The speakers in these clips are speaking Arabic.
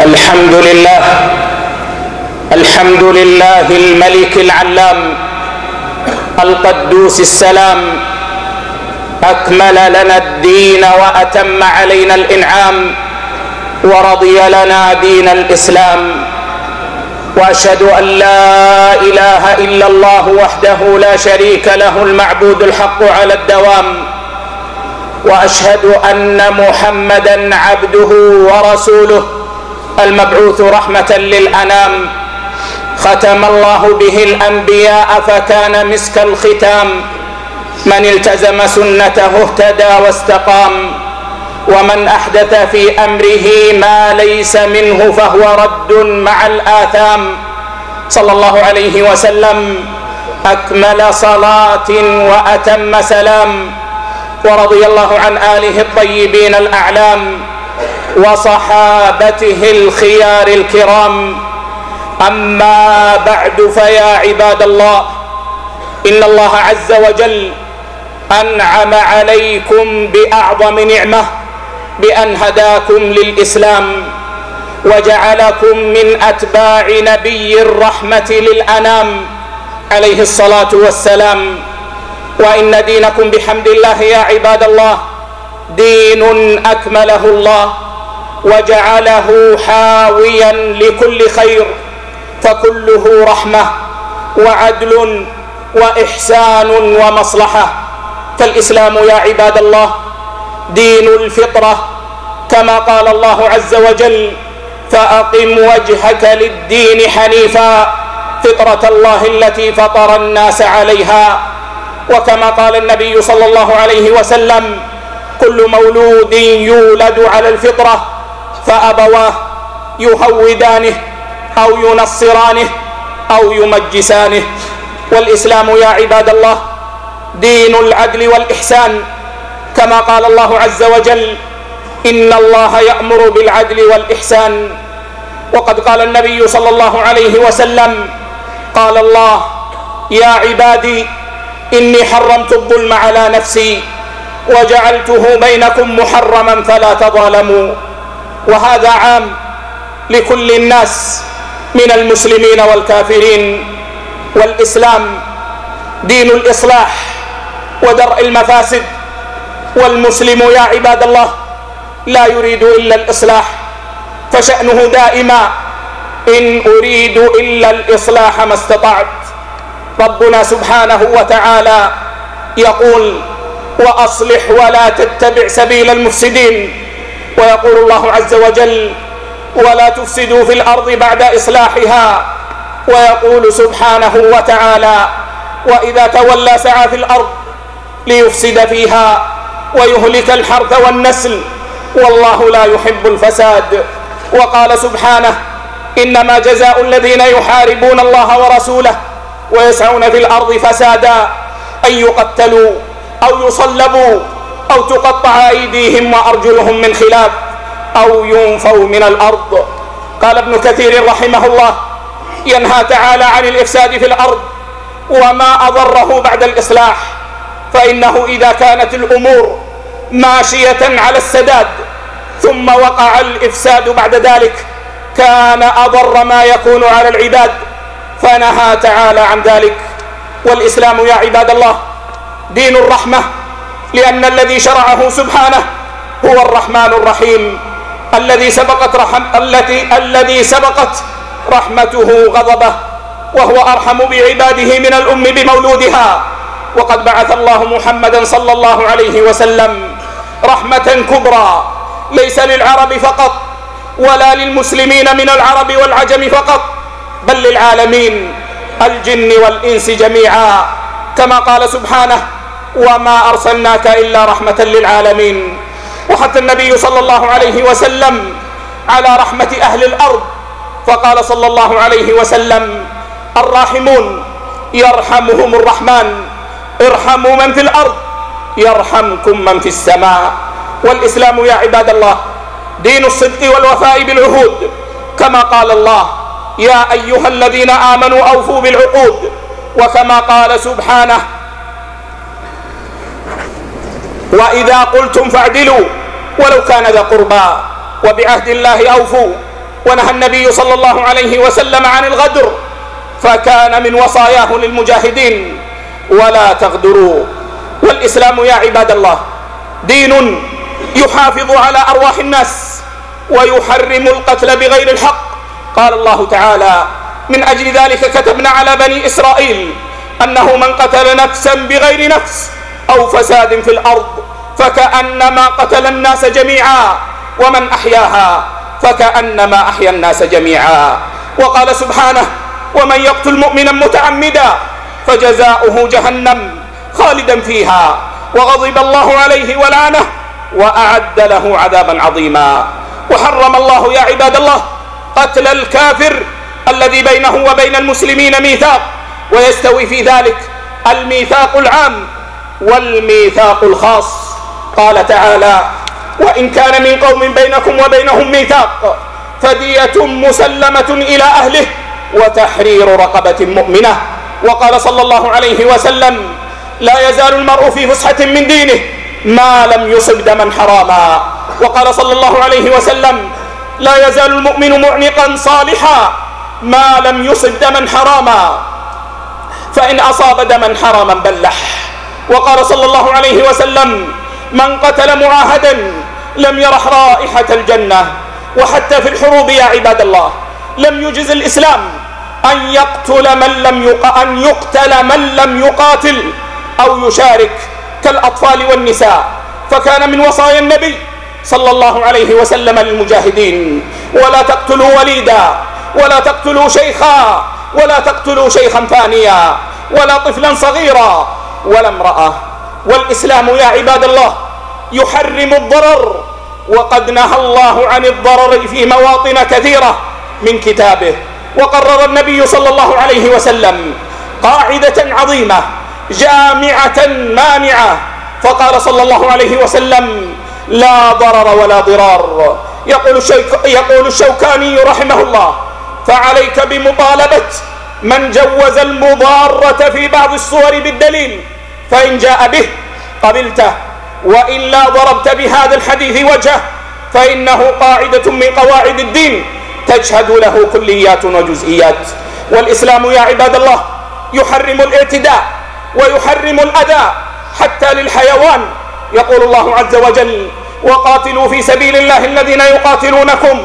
الحمد لله الحمد لله الملك العلام القدوس السلام أكمل لنا الدين وأتم علينا الإنعام ورضي لنا دين الإسلام وأشهد أن لا إله إلا الله وحده لا شريك له المعبود الحق على الدوام وأشهد أن محمدا عبده ورسوله المبعوث رحمة للأنام. ختم الله به الأنبياء فكان مسك الختام. من التزم سنته اهتدى واستقام. ومن أحدث في أمره ما ليس منه فهو رد مع الآثام. صلى الله عليه وسلم أكمل صلاة وأتم سلام. ورضي الله عن آله الطيبين الأعلام. وصحابته الخيار الكرام. أما بعد فيا عباد الله إن الله عز وجل أنعم عليكم بأعظم نعمة بأن هداكم للإسلام وجعلكم من أتباع نبي الرحمة للأنام عليه الصلاة والسلام. وإن دينكم بحمد الله يا عباد الله دين أكمله الله. وجعله حاويا لكل خير فكله رحمة وعدل وإحسان ومصلحة. فالإسلام يا عباد الله دين الفطرة كما قال الله عز وجل فأقم وجهك للدين حنيفا فطرة الله التي فطر الناس عليها. وكما قال النبي صلى الله عليه وسلم كل مولود يولد على الفطرة فأبواه يهودانه أو ينصرانه أو يمجسانه. والإسلام يا عباد الله دين العدل والإحسان. كما قال الله عز وجل إن الله يأمر بالعدل والإحسان. وقد قال النبي صلى الله عليه وسلم قال الله يا عبادي إني حرمت الظلم على نفسي وجعلته بينكم محرما فلا تظالموا. وهذا عام لكل الناس من المسلمين والكافرين والإسلام دين الإصلاح ودرء المفاسد. والمسلم يا عباد الله لا يريد إلا الإصلاح فشأنه دائما إن أريد إلا الإصلاح ما استطعت. ربنا سبحانه وتعالى يقول وأصلح ولا تتبع سبيل المفسدين. ويقول الله عز وجل ولا تفسدوا في الأرض بعد إصلاحها ويقول سبحانه وتعالى وإذا تولى سعى في الأرض ليفسد فيها ويهلك الحرث والنسل والله لا يحب الفساد وقال سبحانه إنما جزاء الذين يحاربون الله ورسوله ويسعون في الأرض فسادا أن يقتلوا أو يصلبوا أو تقطع أيديهم وأرجلهم من خلاف أو ينفوا من الأرض. قال ابن كثير رحمه الله ينهى تعالى عن الإفساد في الأرض وما أضره بعد الإصلاح فإنه إذا كانت الأمور ماشية على السداد ثم وقع الإفساد بعد ذلك كان أضر ما يكون على العباد فنهى تعالى عن ذلك. والإسلام يا عباد الله دين الرحمة لأن الذي شرعه سبحانه هو الرحمن الرحيم. الذي سبقت رحم التي الذي سبقت رحمته غضبه وهو أرحم بعباده من الأم بمولودها. وقد بعث الله محمدا صلى الله عليه وسلم رحمة كبرى. ليس للعرب فقط ولا للمسلمين من العرب والعجم فقط بل للعالمين الجن والإنس جميعا. كما قال سبحانه وما أرسلناك إلا رحمة للعالمين. وحتى النبي صلى الله عليه وسلم على رحمة أهل الأرض. فقال صلى الله عليه وسلم الراحمون يرحمهم الرحمن. ارحموا من في الأرض يرحمكم من في السماء. والإسلام يا عباد الله دين الصدق والوفاء بالعهود. كما قال الله يا أيها الذين آمنوا أوفوا بالعقود. وكما قال سبحانه وإذا قلتم فاعدلوا ولو كان ذا قربى وبعهد الله أوفوا ونهى النبي صلى الله عليه وسلم عن الغدر فكان من وصاياه للمجاهدين ولا تغدروا والإسلام يا عباد الله دين يحافظ على أرواح الناس ويحرم القتل بغير الحق قال الله تعالى من أجل ذلك كتبنا على بني إسرائيل أنه من قتل نفسا بغير نفس أو فساد في الأرض فكأنما قتل الناس جميعا ومن أحياها فكأنما أحيا الناس جميعا. وقال سبحانه ومن يقتل مؤمنا متعمدا فجزاؤه جهنم خالدا فيها. وغضب الله عليه ولعنه وأعد له عذابا عظيما. وحرم الله يا عباد الله قتل الكافر الذي بينه وبين المسلمين ميثاق ويستوي في ذلك الميثاق العام والميثاق الخاص. قال تعالى وإن كان من قوم بينكم وبينهم ميثاق فدية مسلمة إلى أهله وتحرير رقبة مؤمنة. وقال صلى الله عليه وسلم لا يزال المرء في فسحة من دينه ما لم يصب دما حراما. وقال صلى الله عليه وسلم لا يزال المؤمن معنقا صالحا ما لم يصب دما حراما. فإن أصاب دما حراما بلح. وقال صلى الله عليه وسلم من قتل معاهدا لم يرح رائحة الجنة. وحتى في الحروب يا عباد الله لم يجز الإسلام أن يقتل من لم يق... أن يقتل من لم يقاتل أو يشارك كالأطفال والنساء. فكان من وصايا النبي صلى الله عليه وسلم للمجاهدين ولا تقتلوا وليدا ولا تقتلوا شيخا ولا تقتلوا شيخا ثانيا ولا طفلا صغيرا ولا امرأة. والإسلام يا عباد الله يحرم الضرر. وقد نهى الله عن الضرر في مواطن كثيرة من كتابه. وقرر النبي صلى الله عليه وسلم قاعدة عظيمة جامعة مانعة. فقال صلى الله عليه وسلم لا ضرر ولا ضرار. يقول, الشوك يقول الشوكاني رحمه الله فعليك بمطالبة من جوز المضارة في بعض الصور بالدليل. فإن جاء به قبلته وإلا ضربت بهذا الحديث وجهه فإنه قاعدة من قواعد الدين تجهد له كليات وجزئيات. والإسلام يا عباد الله يحرم الاعتداء ويحرم الأداء حتى للحيوان يقول الله عز وجل وقاتلوا في سبيل الله الذين يقاتلونكم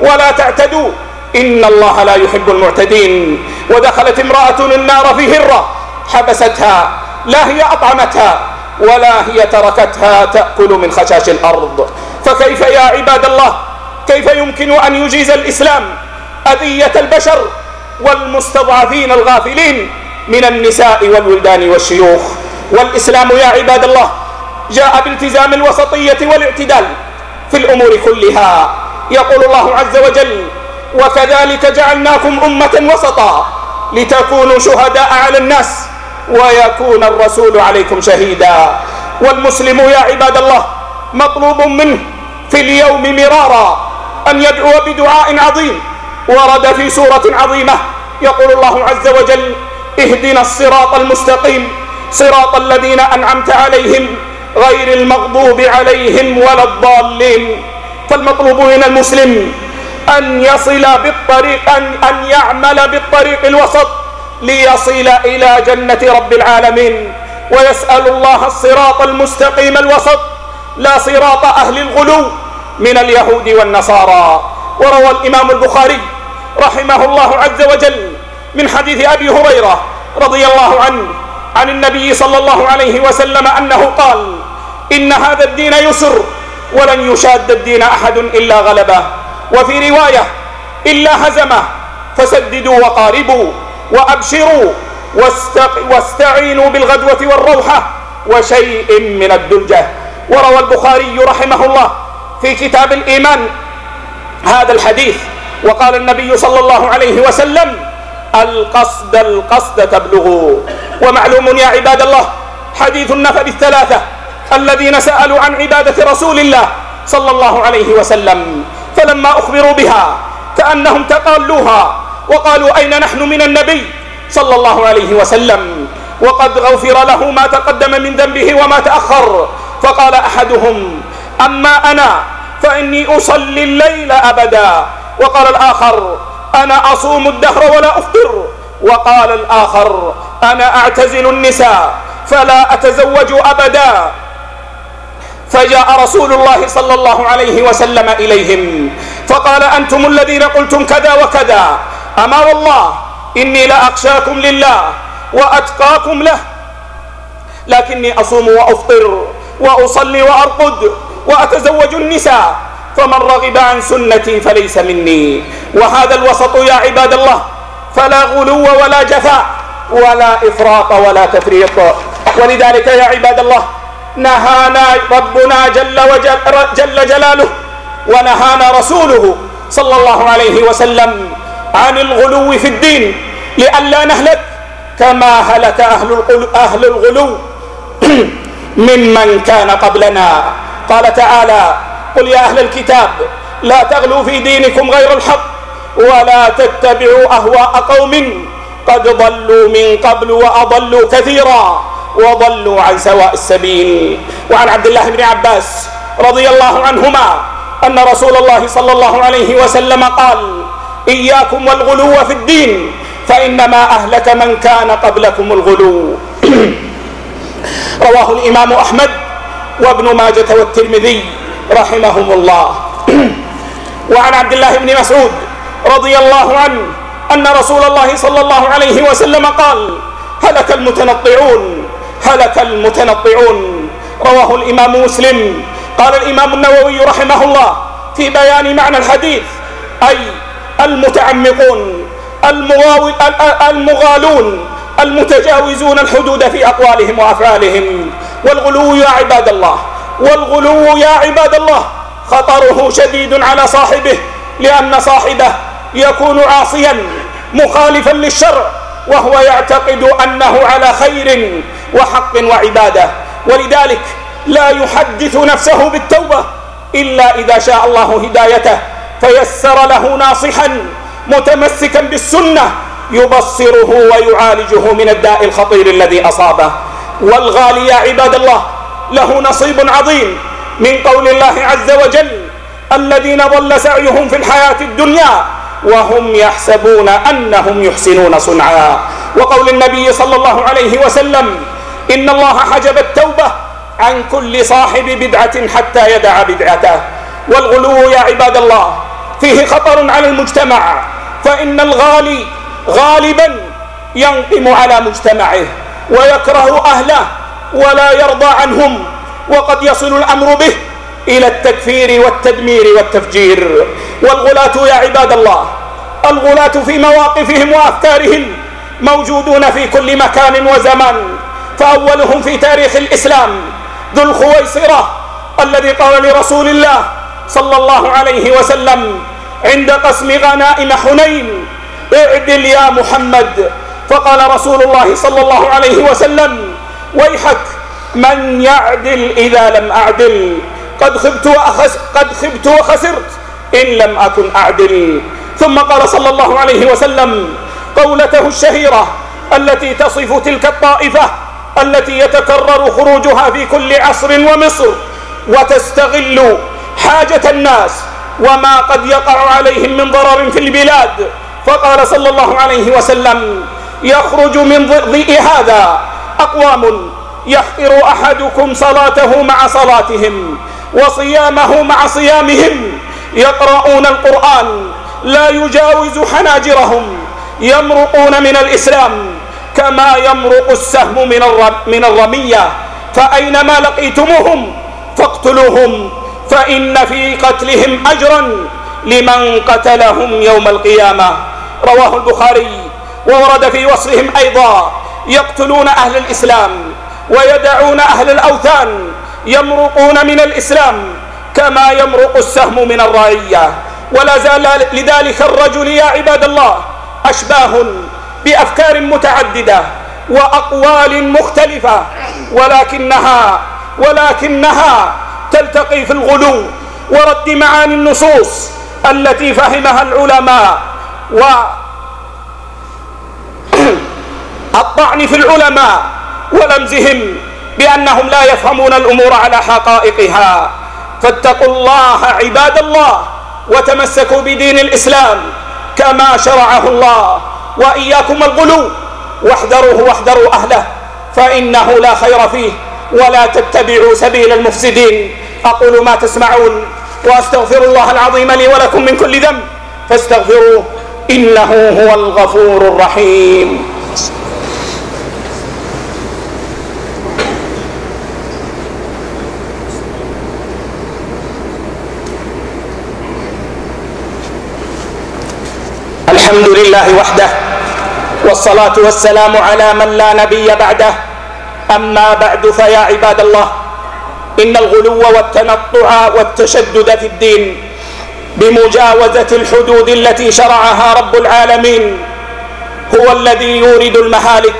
ولا تعتدوا إن الله لا يحب المعتدين. ودخلت امرأة النار في هرة حبستها لا هي أطعمتها ولا هي تركتها تأكل من خشاش الأرض. فكيف يا عباد الله؟ كيف يمكن أن يجيز الإسلام أذية البشر والمستضعفين الغافلين من النساء والولدان والشيوخ؟ والإسلام يا عباد الله جاء بالتزام الوسطية والاعتدال في الأمور كلها. يقول الله عز وجل وكذلك جعلناكم أمة وسطا لتكونوا شهداء على الناس ويكون الرسول عليكم شهيدا والمسلم يا عباد الله مطلوب منه في اليوم مرارا أن يدعو بدعاء عظيم ورد في سورة عظيمة يقول الله عز وجل اهدنا الصراط المستقيم صراط الذين أنعمت عليهم غير المغضوب عليهم ولا الضالين فالمطلوب من المسلم أن يصل بالطريق أن, أن يعمل بالطريق الوسط ليصل إلى جنة رب العالمين ويسأل الله الصراط المستقيم الوسط لا صراط أهل الغلو من اليهود والنصارى. وروى الإمام البخاري رحمه الله عز وجل من حديث أبي هريرة رضي الله عنه عن النبي صلى الله عليه وسلم أنه قال إن هذا الدين يسر ولن يشاد الدين أحد إلا غلبه. وفي رواية إلا هزمه فسددوا وقاربوا. وأبشروا واستعينوا بالغدوة والروحة وشيء من الدلجة. وروى البخاري رحمه الله في كتاب الإيمان هذا الحديث وقال النبي صلى الله عليه وسلم القصد القصد تبلغوا ومعلوم يا عباد الله حديث النفر الثلاثة الذين سألوا عن عبادة رسول الله صلى الله عليه وسلم فلما أخبروا بها كأنهم تقالوها وقالوا أين نحن من النبي صلى الله عليه وسلم؟ وقد غفر له ما تقدم من ذنبه وما تأخر. فقال أحدهم أما أنا فإني أصلي الليل أبدا. وقال الآخر أنا أصوم الدهر ولا أفطر. وقال الآخر أنا أعتزل النساء فلا أتزوج أبدا. فجاء رسول الله صلى الله عليه وسلم إليهم فقال أنتم الذين قلتم كذا وكذا. اما والله اني لا اخشاكم لله واتقاكم له لكني اصوم وافطر واصلي وارقد واتزوج النساء فمن رغب عن سنتي فليس مني وهذا الوسط يا عباد الله فلا غلو ولا جفاء ولا افراط ولا تفريط ولذلك يا عباد الله نهانا ربنا جل وجل جل جلاله ونهانا رسوله صلى الله عليه وسلم عن الغلو في الدين لئلا نهلك كما هلك أهل, أهل الغلو. ممن كان قبلنا. قال تعالى قل يا أهل الكتاب لا تغلوا في دينكم غير الحق ولا تتبعوا أهواء قوم قد ضلوا من قبل وأضلوا كثيرا وضلوا عن سواء السبيل. وعن عبد الله بن عباس رضي الله عنهما أن رسول الله صلى الله عليه وسلم قال إياكم والغلو في الدين فإنما أهلك من كان قبلكم الغلو. رواه الإمام أحمد وابن ماجة والترمذي رحمهم الله. وعن عبد الله بن مسعود رضي الله عنه أن رسول الله صلى الله عليه وسلم قال هلك المتنطعون هلك المتنطعون. رواه الإمام مسلم. قال الإمام النووي رحمه الله في بيان معنى الحديث أي المتعمقون المغالون المتجاوزون الحدود في أقوالهم وأفعالهم. والغلو يا عباد الله والغلو يا عباد الله خطره شديد على صاحبه لأن صاحبه يكون عاصيا مخالفا للشرع وهو يعتقد أنه على خير وحق وعبادة. ولذلك لا يحدث نفسه بالتوبة إلا إذا شاء الله هدايته. فيسر له ناصحا متمسكا بالسنة يبصره ويعالجه من الداء الخطير الذي أصابه والغالي يا عباد الله له نصيب عظيم من قول الله عز وجل الذين ضل سعيهم في الحياة الدنيا وهم يحسبون أنهم يحسنون صنعا وقول النبي صلى الله عليه وسلم إن الله حجب التوبة عن كل صاحب بدعة حتى يدع بدعته والغلو يا عباد الله فيه خطر على المجتمع فإن الغالي غالبا ينقم على مجتمعه ويكره أهله ولا يرضى عنهم وقد يصل الأمر به إلى التكفير والتدمير والتفجير. والغلاة يا عباد الله الغلاة في مواقفهم وأفكارهم موجودون في كل مكان وزمان فأولهم في تاريخ الإسلام ذو الخويصرة الذي قال لرسول الله صلى الله عليه وسلم عند قسم غنائم حنين اعدل يا محمد. فقال رسول الله صلى الله عليه وسلم ويحك من يعدل إذا لم أعدل. قد خبت, وأخس قد خبت وخسرت إن لم أكن أعدل. ثم قال صلى الله عليه وسلم قولته الشهيرة التي تصف تلك الطائفة التي يتكرر خروجها في كل عصر ومصر وتستغل حاجة الناس وما قد يقع عليهم من ضرر في البلاد. فقال صلى الله عليه وسلم يخرج من ضئ هذا أقوام يحقر أحدكم صلاته مع صلاتهم وصيامه مع صيامهم. يقرؤون القرآن لا يجاوز حناجرهم يمرقون من الإسلام كما يمرق السهم من الرمية. فأينما لقيتموهم فاقتلوهم. فإن في قتلهم أجرا لمن قتلهم يوم القيامة رواه البخاري وورد في وصفهم أيضا. يقتلون أهل الإسلام ويدعون أهل الأوثان يمرقون من الإسلام كما يمرق السهم من الرعية. ولا زال لذلك الرجل يا عباد الله أشباه بأفكار متعددة وأقوال مختلفة. ولكنها ولكنها تلتقي في الغلو ورد معاني النصوص التي فهمها العلماء و الطعن في العلماء ولمزهم بأنهم لا يفهمون الأمور على حقائقها. فاتقوا الله عباد الله وتمسكوا بدين الإسلام كما شرعه الله وإياكم الغلو واحذروه واحذروا أهله فإنه لا خير فيه ولا تتبعوا سبيل المفسدين. أقول ما تسمعون وأستغفر الله العظيم لي ولكم من كل ذنب فاستغفروه إنه هو الغفور الرحيم. الحمد لله وحده والصلاة والسلام على من لا نبي بعده. أما بعد فيا عباد الله إن الغلو والتنطع والتشدد في الدين بمجاوزة الحدود التي شرعها رب العالمين هو الذي يورد المهالك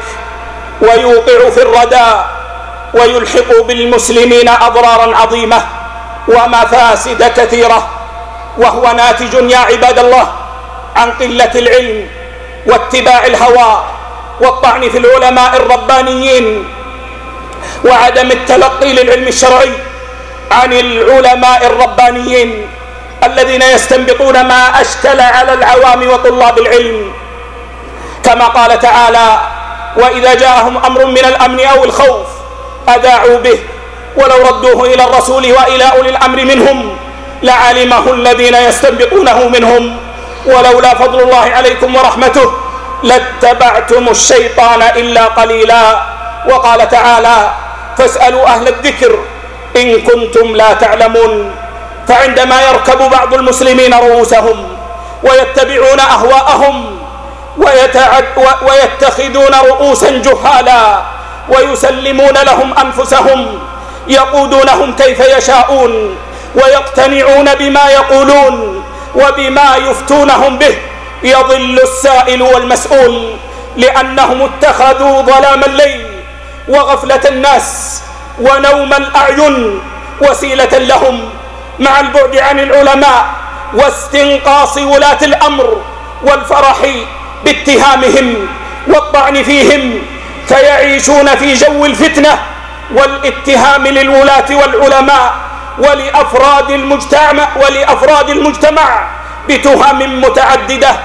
ويوقع في الرداء ويلحق بالمسلمين أضرارا عظيمة ومفاسد كثيرة وهو ناتج يا عباد الله عن قلة العلم واتباع الهوى والطعن في العلماء الربانيين وعدم التلقي للعلم الشرعي عن العلماء الربانيين الذين يستنبطون ما أشكل على العوام وطلاب العلم. كما قال تعالى وإذا جاءهم أمر من الأمن أو الخوف أداعوا به ولو ردوه إلى الرسول وإلى أولي الأمر منهم لعلمه الذين يستنبطونه منهم. ولولا فضل الله عليكم ورحمته لاتبعتم الشيطان إلا قليلا. وقال تعالى فاسألوا أهل الذكر إن كنتم لا تعلمون فعندما يركب بعض المسلمين رؤوسهم ويتبعون أهواءهم ويتعد ويتخذون رؤوسا جهالا ويسلمون لهم أنفسهم يقودونهم كيف يشاءون ويقتنعون بما يقولون وبما يفتونهم به يضل السائل والمسؤول لأنهم اتخذوا ظلام الليل وغفلة الناس ونوم الأعين وسيلة لهم مع البعد عن العلماء واستنقاص ولاة الأمر والفرح باتهامهم والطعن فيهم فيعيشون في جو الفتنة والاتهام للولاة والعلماء ولأفراد المجتمع, ولأفراد المجتمع بتهم متعددة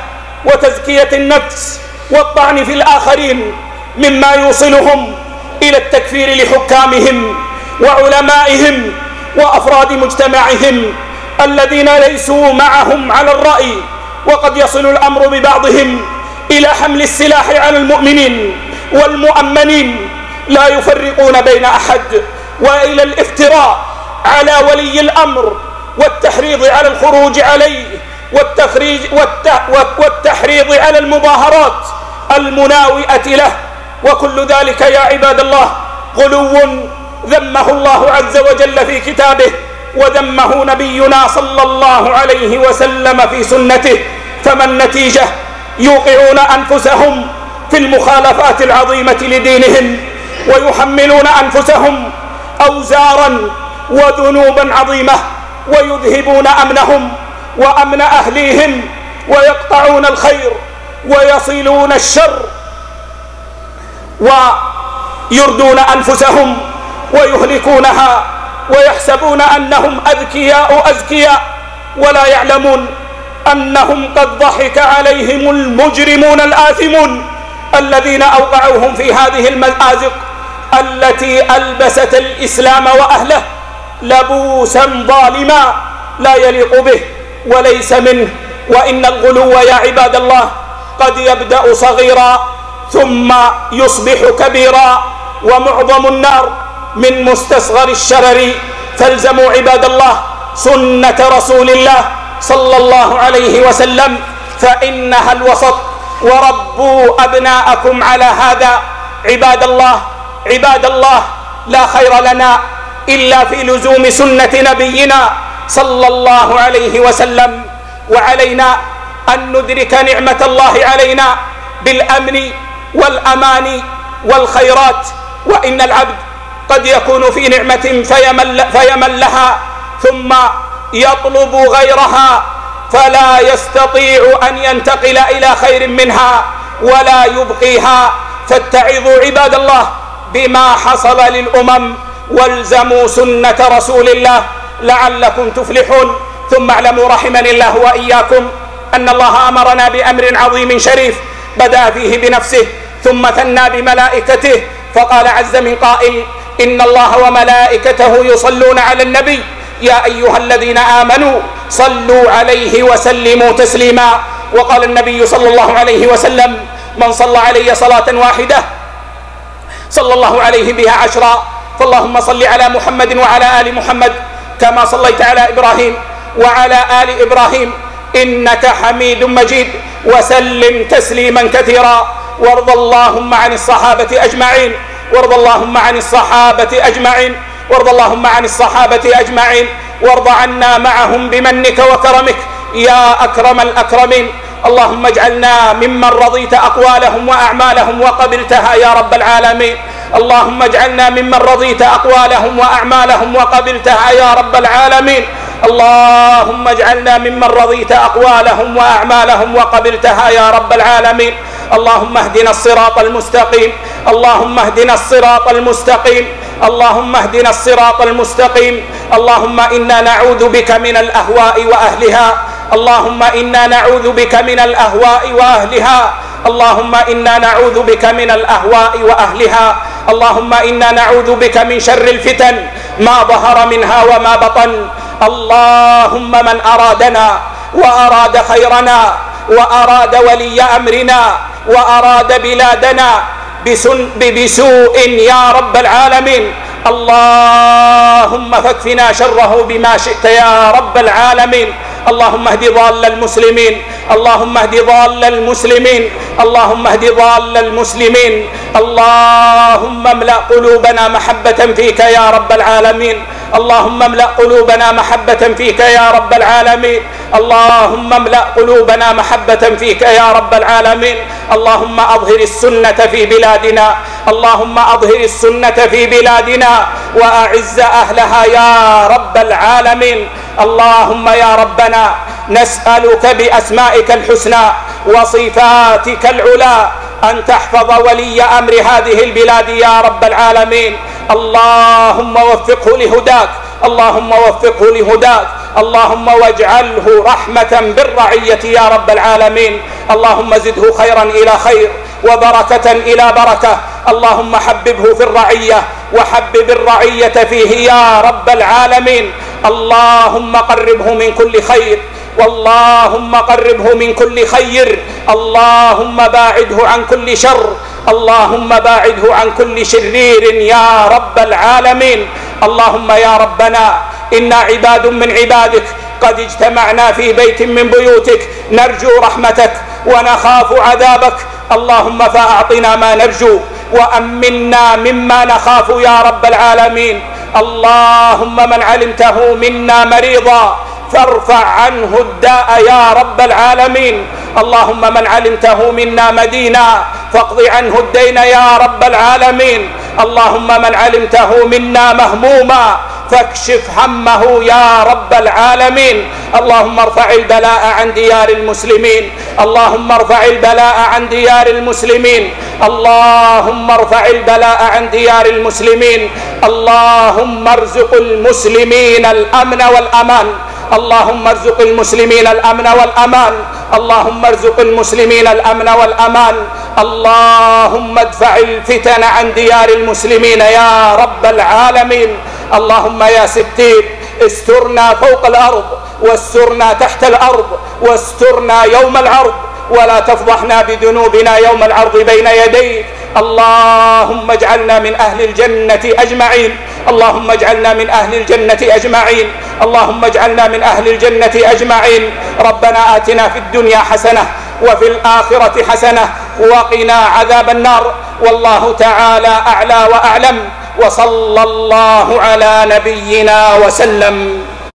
وتزكية النفس والطعن في الآخرين مما يوصلهم إلى التكفير لحكامهم وعلمائهم وأفراد مجتمعهم الذين ليسوا معهم على الرأي وقد يصل الأمر ببعضهم إلى حمل السلاح على المؤمنين والمؤمنين لا يفرقون بين أحد وإلى الافتراء على ولي الأمر والتحريض على الخروج عليه والتفريج والتحريض على المظاهرات المناوئة له وكل ذلك يا عباد الله غلو ذمه الله عز وجل في كتابه وذمه نبينا صلى الله عليه وسلم في سنته فما النتيجة يوقعون أنفسهم في المخالفات العظيمة لدينهم ويحملون أنفسهم أوزارا وذنوبا عظيمة ويذهبون أمنهم وأمن أهليهم ويقطعون الخير ويصلون الشر ويردون أنفسهم ويهلكونها ويحسبون أنهم أذكياء أذكياء ولا يعلمون أنهم قد ضحك عليهم المجرمون الآثمون الذين أوقعوهم في هذه المآزق التي ألبست الإسلام وأهله لبوسا ظالما لا يليق به وليس منه وإن الغلو يا عباد الله قد يبدأ صغيرا ثم يصبح كبيرا ومعظم النار من مستصغر الشرر. فالزموا عباد الله سنة رسول الله صلى الله عليه وسلم فإنها الوسط. وربوا أبناءكم على هذا. عباد الله عباد الله لا خير لنا إلا في لزوم سنة نبينا صلى الله عليه وسلم. وعلينا أن ندرك نعمة الله علينا بالأمن والأماني والخيرات وإن العبد قد يكون في نعمة فيمل, فيمل لها ثم يطلب غيرها فلا يستطيع أن ينتقل إلى خير منها ولا يبقيها. فاتعظوا عباد الله بما حصل للأمم والزموا سنة رسول الله لعلكم تفلحون. ثم اعلموا رحمني الله وإياكم أن الله أمرنا بأمر عظيم شريف. بدا فيه بنفسه ثم ثنى بملائكته فقال عز من قائل إن الله وملائكته يصلون على النبي. يا أيها الذين آمنوا صلوا عليه وسلموا تسليما. وقال النبي صلى الله عليه وسلم من صلى علي صلاة واحدة صلى الله عليه بها عشرا فاللهم صل على محمد وعلى آل محمد كما صليت على إبراهيم وعلى آل إبراهيم. إنك حميد مجيد. وسلم تسليما كثيرا. وارض اللهم عن الصحابة أجمعين. وارض اللهم عن الصحابة أجمعين. وارض اللهم عن الصحابة أجمعين. وارض عنا معهم بمنك وكرمك. يا أكرم الأكرمين. اللهم اجعلنا ممن رضيت أقوالهم وأعمالهم وقبلتها يا رب العالمين. اللهم اجعلنا ممن رضيت أقوالهم وأعمالهم وقبلتها يا رب العالمين. اللهم اجعلنا ممن رضيت أقوالهم وأعمالهم وقبلتها يا رب العالمين. اللهم اهدنا الصراط المستقيم. اللهم اهدنا الصراط المستقيم. اللهم اهدنا الصراط المستقيم. اللهم إنا نعوذ بك من الأهواء وأهلها. اللهم إنا نعوذ بك من الأهواء وأهلها. اللهم إنا نعوذ بك من الأهواء وأهلها. اللهم إنا نعوذ بك من شر الفتن. ما ظهر منها وما بطن. اللهم من أرادنا وأراد خيرنا وأراد ولي أمرنا وأراد بلادنا بسوء يا رب العالمين. اللهم فاكفنا شره بما شئت يا رب العالمين. اللهم اهد ضال المسلمين اللهم اهد ضال المسلمين اللهم اهد ضال المسلمين اللهم املأ قلوبنا محبة فيك يا رب العالمين اللهم املأ قلوبنا محبة فيك يا رب العالمين اللهم املأ قلوبنا محبة فيك يا رب العالمين اللهم أظهر السنة في بلادنا اللهم أظهر السنة في بلادنا وأعز أهلها يا رب العالمين. اللهم يا ربنا نسألك بأسمائك الحسنى وصفاتك العلى أن تحفظ ولي أمر هذه البلاد يا رب العالمين. اللهم وفقه لهداك اللهم وفقه لهداك اللهم واجعله رحمة بالرعية يا رب العالمين. اللهم زده خيرا إلى خير. وبركة إلى بركة. اللهم حببه في الرعية وحبب الرعية فيه يا رب العالمين. اللهم قربه من كل خير. واللهم قربه من كل خير. اللهم باعده عن كل شر. اللهم باعده عن كل شرير يا رب العالمين. اللهم يا ربنا إنا عباد من عبادك. قد اجتمعنا في بيت من بيوتك. نرجو رحمتك ونخاف عذابك. اللهم فأعطنا ما نرجو وأمنا مما نخاف يا رب العالمين. اللهم من علمته منا مريضا فارفع عنه الداء يا رب العالمين. اللهم من علمته منا مدينا فاقض عنه الدين يا رب العالمين. اللهم من علمته منا مهموما فاكشف همه يا رب العالمين. اللهم ارفع البلاء عن ديار المسلمين. اللهم ارفع البلاء عن ديار المسلمين. اللهم ارفع البلاء عن ديار المسلمين. اللهم ارزق المسلمين الأمن والأمان. اللهم ارزق المسلمين الأمن والأمان. اللهم ارزق المسلمين الأمن والأمان. اللهم ادفع الفتن عن ديار المسلمين يا رب العالمين. اللهم يا ستير استرنا فوق الأرض واسترنا تحت الأرض واسترنا يوم العرض ولا تفضحنا بذنوبنا يوم العرض بين يديك. اللهم اجعلنا من أهل الجنة أجمعين. اللهم اجعلنا من أهل الجنة أجمعين. اللهم اجعلنا من أهل الجنة أجمعين. ربنا آتنا في الدنيا حسنة وفي الآخرة حسنة وقنا عذاب النار. والله تعالى أعلى وأعلم. وصلى الله على نبينا وسلم.